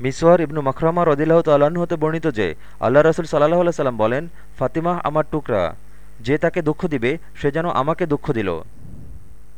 মিসওয়ার ইবনু মখরামা রদিল্লাহ তাল্লাহ্ন হতে বর্ণিত যে আল্লাহ রসুল সাল্লাহ সাল্লাম বলেন ফাতিমাহ আমার টুকরা, যে তাকে দুঃখ দিবে, সে যেন আমাকে দুঃখ দিল।